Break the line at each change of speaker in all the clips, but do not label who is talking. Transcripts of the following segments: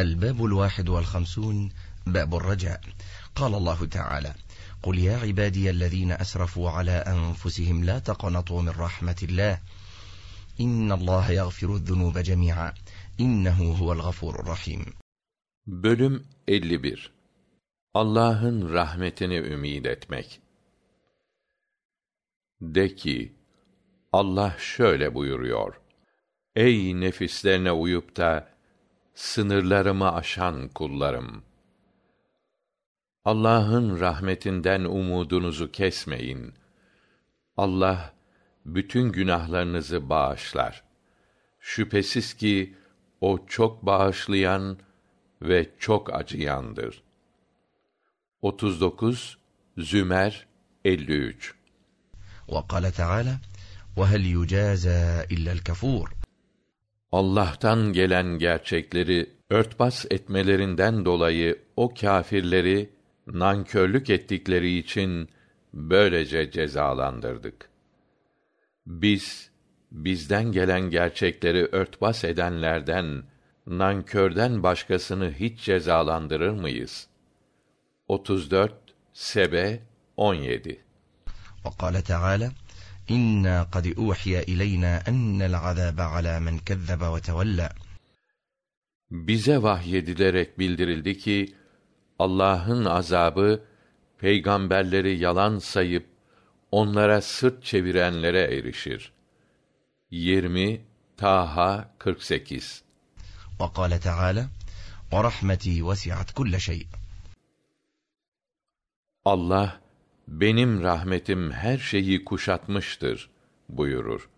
الباب الواحد والخمسون باب الرجاء قال الله تعالى قل يا عبادي الذين أسرفوا على أنفسهم لا تقنطوا من رحمة الله إن الله يغفر الذنوب جميعا İnnehu huvel gafurur rahim.
Bölüm 51 Allah'ın rahmetini ümid etmek. De ki, Allah şöyle buyuruyor. Ey nefislerine uyup da sınırlarımı aşan kullarım! Allah'ın rahmetinden umudunuzu kesmeyin. Allah bütün günahlarınızı bağışlar. Şüphesiz ki o çok bağışlayan ve çok acıyandır. 39 Zümer 53
وقال تعالى وهل يجازى إلا الكفور
allah'tan gelen gerçekleri örtbas etmelerinden dolayı o kâfirleri nankörlük ettikleri için böylece cezalandırdık. Biz bizden gelen gerçekleri örtbas edenlerden nankörden başkasını hiç cezalandırır mıyız? otuz dört sebe on
yedi. Vkale إنا قد أوحي إلينا أن العذاب على من كذب وتولى
Bize vahyedilerek bildirildi ki Allah'ın azabı peygamberleri yalan sayıp onlara sırt çevirenlere erişir. 20 Taha 48
وقال تعالى ورحمتي وسعت كل شيء
Allah benim rahmetim her şeyi kuşatmıştır buyurur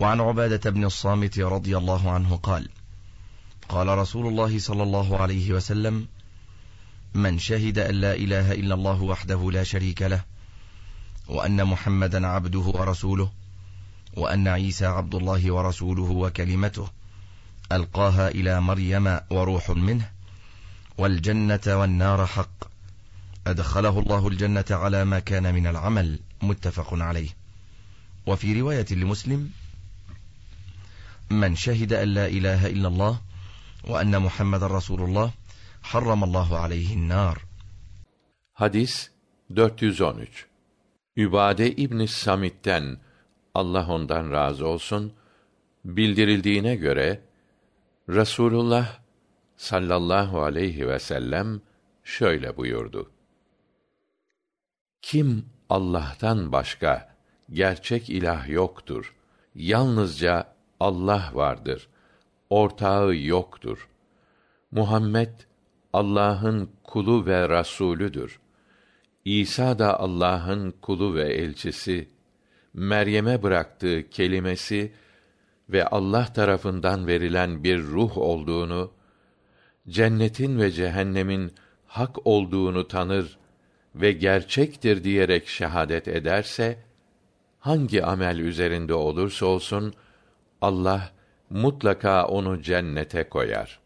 وعن عبادة بن الصامت رضي الله عنه قال قال رسول الله صلى الله عليه وسلم من شهد أن لا إله إلا الله وحده لا شريك له وأن محمدا عبده ورسوله وأن عيسى عبد الله ورسوله وكلمته ألقاها إلى مريم وروح منه والجنة والنار حق أدخله الله الجنة على ما كان من العمل متفق عليه وفي رواية لمسلم من شهد أن لا إله إلا الله وأن محمد رسول الله حرم الله عليه النار
Hadis 413 Übade İbni Samit'ten Allah ondan razı olsun bildirildiğine göre Resulullah sallallahu aleyhi ve sellem şöyle buyurdu. Kim Allah'tan başka gerçek ilah yoktur. Yalnızca Allah vardır. Ortağı yoktur. Muhammed Allah'ın kulu ve rasulüdür. İsa da Allah'ın kulu ve elçisi. Meryem'e bıraktığı kelimesi ve Allah tarafından verilen bir ruh olduğunu, cennetin ve cehennemin hak olduğunu tanır ve gerçektir diyerek şehadet ederse, hangi amel üzerinde olursa olsun, Allah mutlaka onu cennete koyar.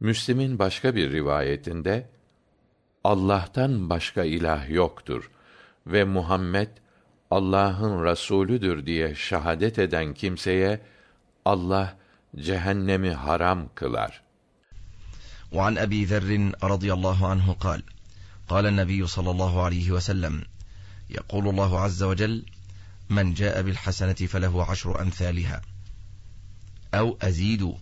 Müslim'in başka bir rivayetinde, Allah'tan başka ilah yoktur ve Muhammed Allah'ın rasulüdür diye şahadet eden kimseye Allah cehennemi haram kılar.
وعن أبي ذر رضي الله عنه قال قال النبي صلى الله عليه وسلم يقول الله عز وجل من جاء بالحسنة فله عشر أمثالها أو أزيد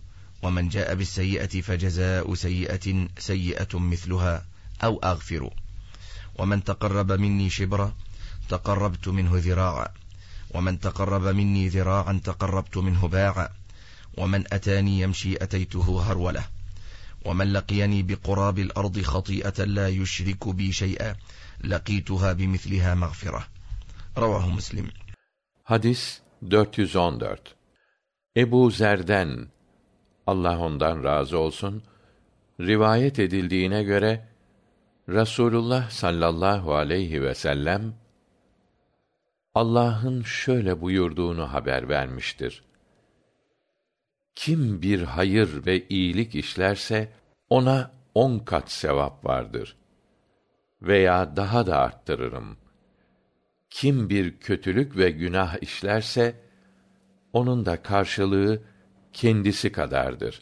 ومن جاء بالسيئة فجزاء سيئة سيئة مثلها أو أغفر ومن تقرب مني شبرا تقربت منه ذراعا ومن تقرب مني ذراعا تقربت منه باعا ومن أتاني يمشي أتيته هرولة ومن لقيني بقراب الأرض خطيئة لا يشرك بي شيئا لقيتها بمثلها مغفرة رواه مسلم
Hadis 414 Ebu Zer'den Allah ondan razı olsun rivayet edildiğine göre Rasulullah sallallahu aleyhi ve sellem Allah'ın şöyle buyurduğunu haber vermiştir. Kim bir hayır ve iyilik işlerse ona on kat sevap vardır. Veya daha da arttırırım. Kim bir kötülük ve günah işlerse onun da karşılığı kendisi kadardır.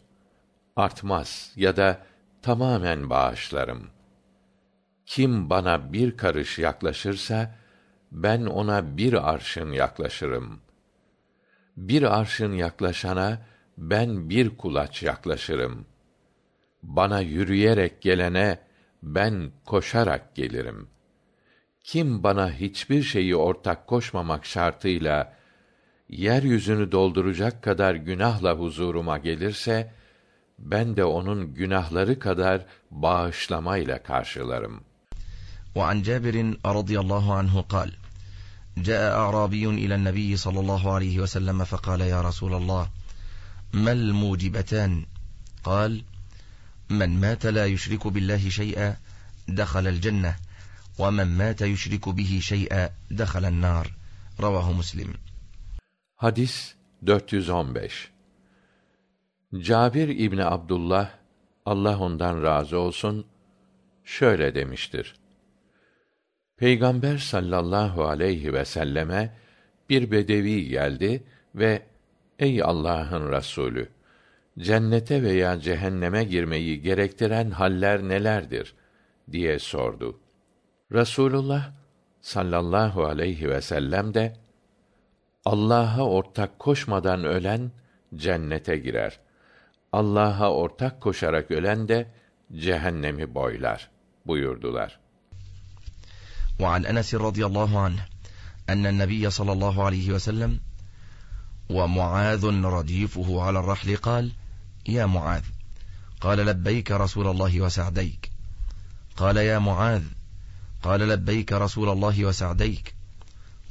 Artmaz ya da tamamen bağışlarım. Kim bana bir karış yaklaşırsa, ben ona bir arşın yaklaşırım. Bir arşın yaklaşana, ben bir kulaç yaklaşırım. Bana yürüyerek gelene, ben koşarak gelirim. Kim bana hiçbir şeyi ortak koşmamak şartıyla, yeryüzünü dolduracak kadar günahla huzuruma gelirse, ben de onun günahları kadar bağışlamayla karşılarım.
وعن جابر رضي الله عنه قال جاء أعرابي إلى النبي صلى الله عليه وسلم فقال يا رسول الله ما الموجبتان قال من مات لا يشرك بالله شيئا دخل الجنة ومن مات يشرك به شيئا دخل النار رواه مسلم
Hadis 415 Cabir İbni Abdullah, Allah ondan razı olsun, şöyle demiştir. Peygamber sallallahu aleyhi ve selleme bir bedevi geldi ve ey allah'ın rasulü cennete veya cehenneme girmeyi gerektiren haller nelerdir? diye sordu. Rasulullah sallallahu aleyhi vsellem de allah'a ortak koşmadan ölen cennete girer. Allah'a ortak koşarak ölen de cehennemi boylar buyurdular.
An enesn radıyallahu anh en nebiy sallى llahu aleyhi vsellem ومعاذ رديفه على الرحل قال يا معاذ قال لبيك رسول الله وسعديك قال يا معاذ قال لبيك رسول الله وسعديك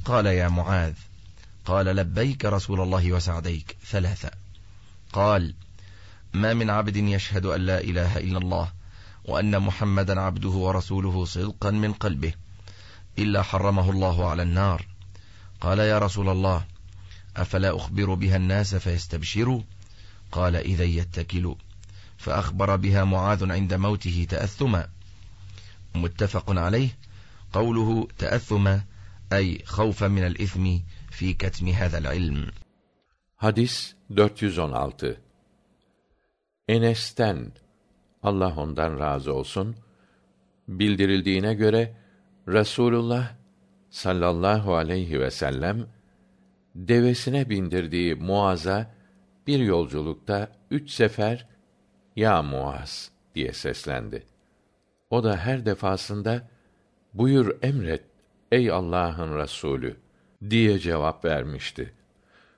قال يا معاذ قال لبيك رسول الله وسعديك ثلاثة قال ما من عبد يشهد أن لا إله إلا الله وأن محمدا عبده ورسوله صدقا من قلبه إلا حرمه الله على النار قال يا رسول الله أفلا أخبر بها الناس فيستبشروا قال إذا يتكلوا فأخبر بها معاذ عند موته تأثما متفق عليه قوله تأثما أي خوفا من الإثم في كتم هذا العلم
Hadis 416 Enes'ten Allah ondan razı olsun bildirildiğine göre Resulullah sallallahu aleyhi ve sellem devesine bindirdiği Muaz'a bir yolculukta üç sefer ya Muaz diye seslendi. O da her defasında buyur emret ey Allah'ın Resulü diye cevap vermişti.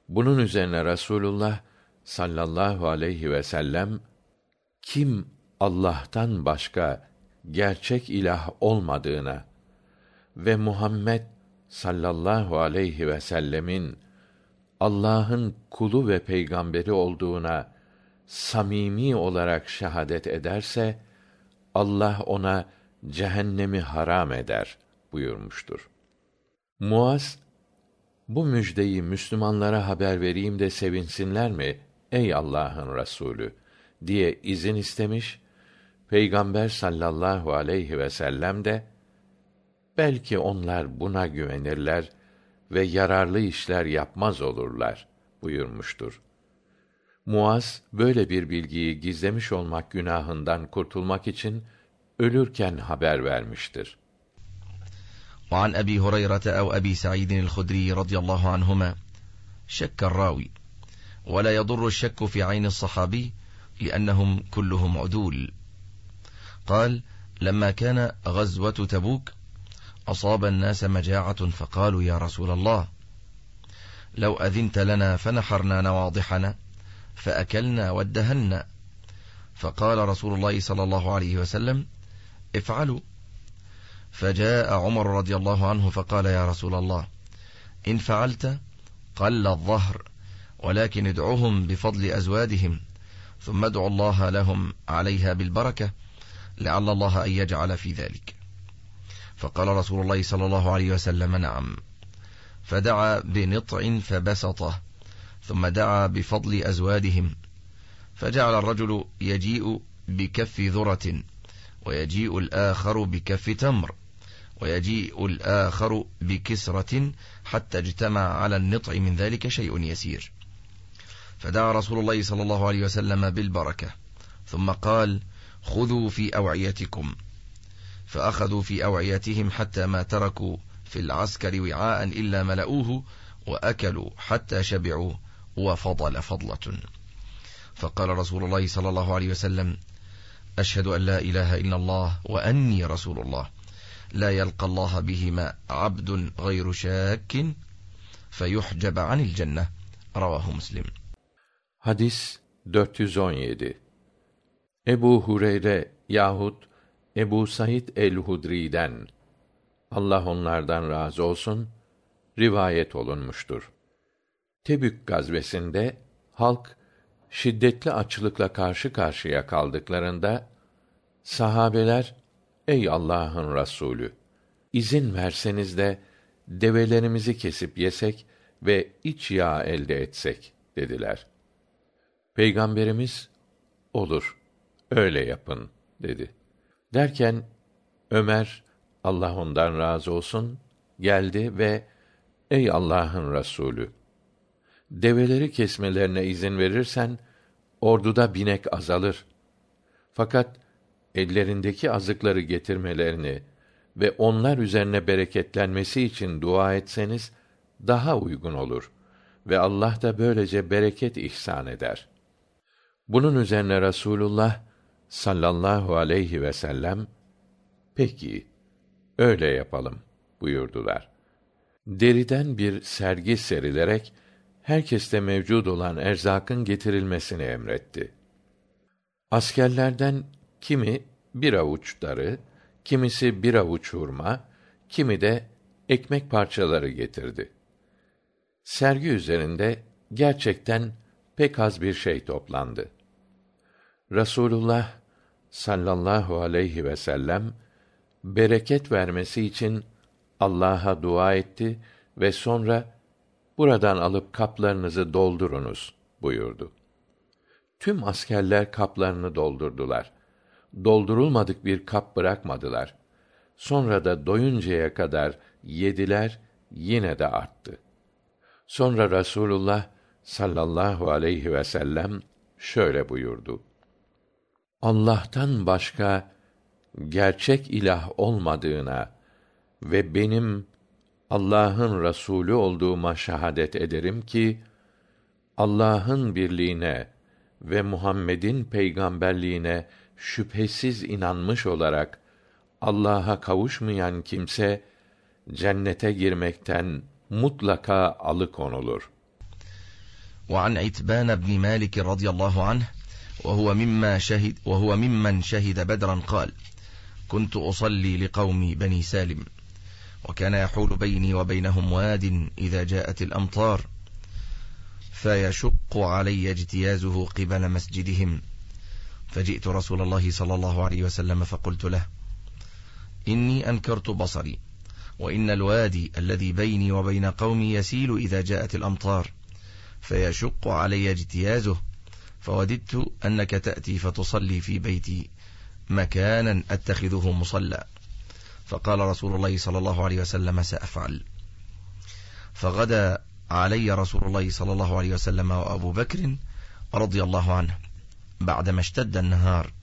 Bunun üzerine Rasulullah sallallahu aleyhi ve sellem kim Allah'tan başka gerçek ilah olmadığına ve Muhammed sallallahu aleyhi ve sellemin Allah'ın kulu ve peygamberi olduğuna samimi olarak şehadet ederse Allah ona cehennemi haram eder buyurmuştur. Muaz bu müjdeyi Müslümanlara haber vereyim de sevinsinler mi ey Allah'ın Resulü diye izin istemiş. Peygamber sallallahu aleyhi ve sellem de belki onlar buna güvenirler ve yararlı işler yapmaz olurlar buyurmuştur. Muaz böyle bir bilgiyi gizlemiş olmak günahından kurtulmak için ölürken haber vermiştir.
وعن أبي هريرة أو أبي سعيد الخدري رضي الله عنهما شك الراوي ولا يضر الشك في عين الصحابي لأنهم كلهم عدول قال لما كان غزوة تبوك أصاب الناس مجاعة فقالوا يا رسول الله لو أذنت لنا فنحرنا نواضحنا فأكلنا وادهنا فقال رسول الله صلى الله عليه وسلم افعلوا فجاء عمر رضي الله عنه فقال يا رسول الله إن فعلت قل الظهر ولكن ادعوهم بفضل أزوادهم ثم ادعوا الله لهم عليها بالبركة لعل الله أن يجعل في ذلك فقال رسول الله صلى الله عليه وسلم نعم فدعا بنطع فبسطه ثم دعا بفضل أزوادهم فجعل الرجل يجيء بكف ذرة ويجيء الآخر بكف تمر ويجيء الآخر بكسرة حتى اجتمع على النطع من ذلك شيء يسير فدعا رسول الله صلى الله عليه وسلم بالبركة ثم قال خذوا في أوعيتكم فأخذوا في أوعيتهم حتى ما تركوا في العسكر وعاء إلا ملؤوه وأكلوا حتى شبعوا وفضل فضلة فقال رسول الله صلى الله عليه وسلم أشهد أن لا إله إلا الله وأني رسول الله لا يلقى الله بهما عبد غير شاك فيحجب عن الجنة رواه مسلم
Hadis 417 Ebu Hureyre yahut Ebu Said el-Hudri'den Allah onlardan razı olsun rivayet olunmuştur. Tebük gazvesinde halk şiddetli açlıkla karşı karşıya kaldıklarında sahabeler ey Allah'ın Resulü izin verseniz de develerimizi kesip yesek ve iç yağ elde etsek dediler. Peygamberimiz olur öyle yapın dedi. Derken Ömer Allah ondan razı olsun geldi ve ey Allah'ın Resulü develeri kesmelerine izin verirsen orduda binek azalır. Fakat ellerindeki azıkları getirmelerini ve onlar üzerine bereketlenmesi için dua etseniz daha uygun olur ve Allah da böylece bereket ihsan eder. Bunun üzerine Rasulullah sallallahu aleyhi ve sellem peki öyle yapalım buyurdular. Deriden bir sergi serilerek herkeste mevcud olan erzakın getirilmesini emretti. Askerlerden kimi bir avuç darı, kimisi bir avuç hurma, kimi de ekmek parçaları getirdi. Sergi üzerinde gerçekten pek az bir şey toplandı. Rasulullah sallallahu aleyhi ve sellem bereket vermesi için Allah'a dua etti ve sonra buradan alıp kaplarınızı doldurunuz buyurdu. Tüm askerler kaplarını doldurdular. Doldurulmadık bir kap bırakmadılar. Sonra da doyuncaya kadar yediler, yine de arttı. Sonra Rasulullah sallallahu aleyhi ve sellem şöyle buyurdu allah'tan başka gerçek ilah olmadığına ve benim allah'ın rasulü olduğuma şahadet ederim ki allah'ın birliğine ve muhammed'in peygamberliğine şüphesiz inanmış olarak allah'a kavuşmayan kimse cennete girmekten mutlaka alıkonulur.
an itban bn malik rdy allah anh وهو مما شهد وهو ممن شهد بدرا قال كنت أصلي لقومي بني سالم وكان يحول بيني وبينهم واد إذا جاءت الأمطار فيشق علي اجتيازه قبل مسجدهم فجئت رسول الله صلى الله عليه وسلم فقلت له إني أنكرت بصري وإن الوادي الذي بيني وبين قومي يسيل إذا جاءت الأمطار فيشق علي اجتيازه فوددت أنك تأتي فتصلي في بيتي مكانا أتخذه مصلى فقال رسول الله صلى الله عليه وسلم سأفعل فغدا علي رسول الله صلى الله عليه وسلم وأبو بكر رضي الله عنه بعدما اشتد النهار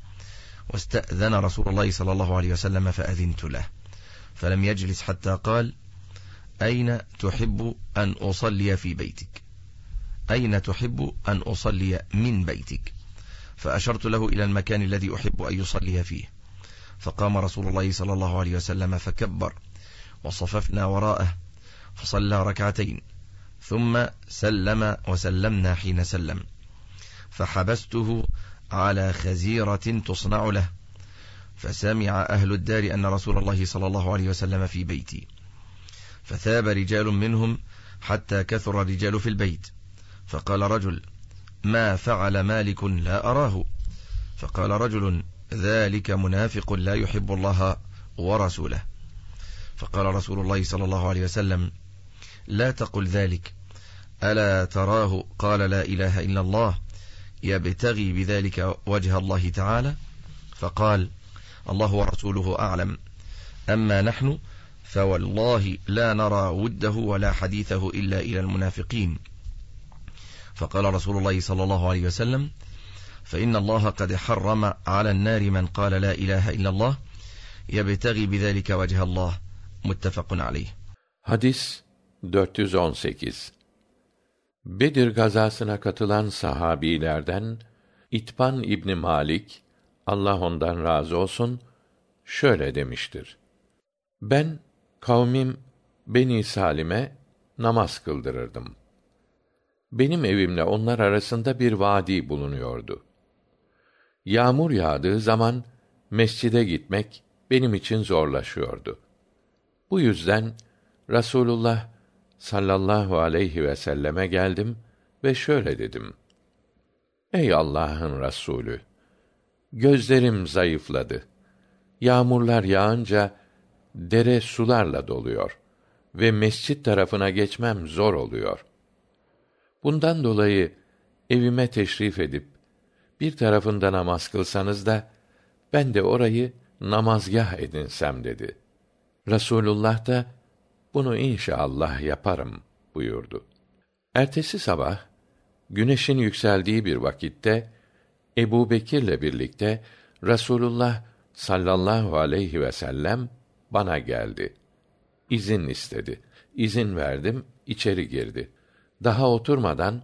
واستأذن رسول الله صلى الله عليه وسلم فأذنت له فلم يجلس حتى قال أين تحب أن أصلي في بيتك أين تحب أن أصلي من بيتك فأشرت له إلى المكان الذي أحب أن يصلي فيه فقام رسول الله صلى الله عليه وسلم فكبر وصففنا وراءه فصلى ركعتين ثم سلم وسلمنا حين سلم فحبسته على خزيرة تصنع له فسمع أهل الدار أن رسول الله صلى الله عليه وسلم في بيتي فثاب رجال منهم حتى كثر الرجال في البيت فقال رجل ما فعل مالك لا أراه فقال رجل ذلك منافق لا يحب الله ورسوله فقال رسول الله صلى الله عليه وسلم لا تقل ذلك ألا تراه قال لا إله إلا الله يبتغي بذلك وجه الله تعالى فقال الله ورسوله أعلم أما نحن فوالله لا نرى وده ولا حديثه إلا إلى المنافقين فقال رسول الله صلى الله عليه وسلم فإن الله قد حرم على النار من قال لا إله إلا الله يبتغي بذلك وجه الله متفق عليه
Hadis 418 Bedir gazasına katılan sahabilerden İtban İbni Malik Allah ondan razı olsun şöyle demiştir. Ben kavmim Beni Salim'e namaz kıldırırdım. Benim evimle onlar arasında bir vadi bulunuyordu. Yağmur yağdığı zaman mescide gitmek benim için zorlaşıyordu. Bu yüzden Rasulullah sallallahu aleyhi ve selleme geldim ve şöyle dedim: Ey Allah'ın Resulü, gözlerim zayıfladı. Yağmurlar yağınca dere sularla doluyor ve mescit tarafına geçmem zor oluyor. Bundan dolayı evime teşrif edip bir tarafında namaz kılsanız da ben de orayı namazgah edinsem dedi. Rasulullah da bunu inşallah yaparım buyurdu. Ertesi sabah güneşin yükseldiği bir vakitte Ebu Bekir'le birlikte Rasulullah sallallahu aleyhi ve sellem bana geldi. İzin istedi. İzin verdim, içeri girdi. Daha oturmadan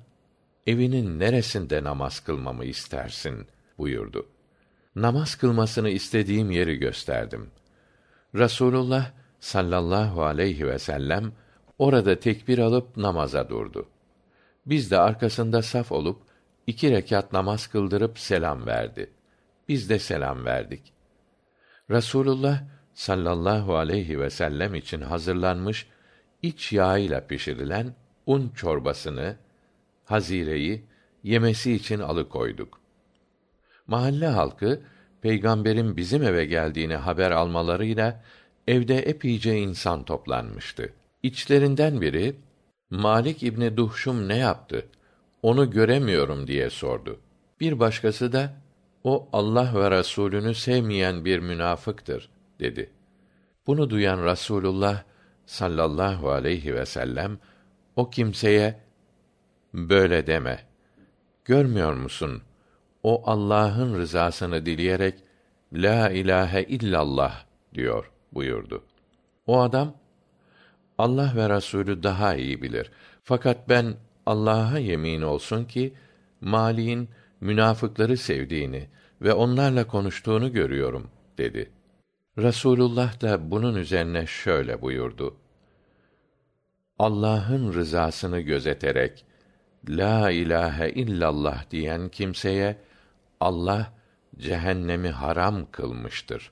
evinin neresinde namaz kılmamı istersin buyurdu. Namaz kılmasını istediğim yeri gösterdim. Rasulullah sallallahu aleyhi ve sellem orada tekbir alıp namaza durdu. Biz de arkasında saf olup iki rekat namaz kıldırıp selam verdi. Biz de selam verdik. Rasulullah sallallahu aleyhi ve sellem için hazırlanmış iç yağıyla pişirilen un çorbasını, hazireyi yemesi için alıkoyduk. Mahalle halkı peygamberin bizim eve geldiğini haber almalarıyla evde epeyce insan toplanmıştı. İçlerinden biri Malik İbni Duhşum ne yaptı? Onu göremiyorum diye sordu. Bir başkası da o Allah ve Resulünü sevmeyen bir münafıktır dedi. Bunu duyan Rasulullah sallallahu aleyhi ve sellem o kimseye böyle deme. Görmüyor musun? O Allah'ın rızasını dileyerek la ilahe illallah diyor buyurdu. O adam Allah ve Resulü daha iyi bilir. Fakat ben Allah'a yemin olsun ki Mali'nin münafıkları sevdiğini ve onlarla konuştuğunu görüyorum dedi. Rasulullah da bunun üzerine şöyle buyurdu. Allah'ın rızasını gözeterek la ilahe illallah diyen kimseye Allah cehennemi haram kılmıştır.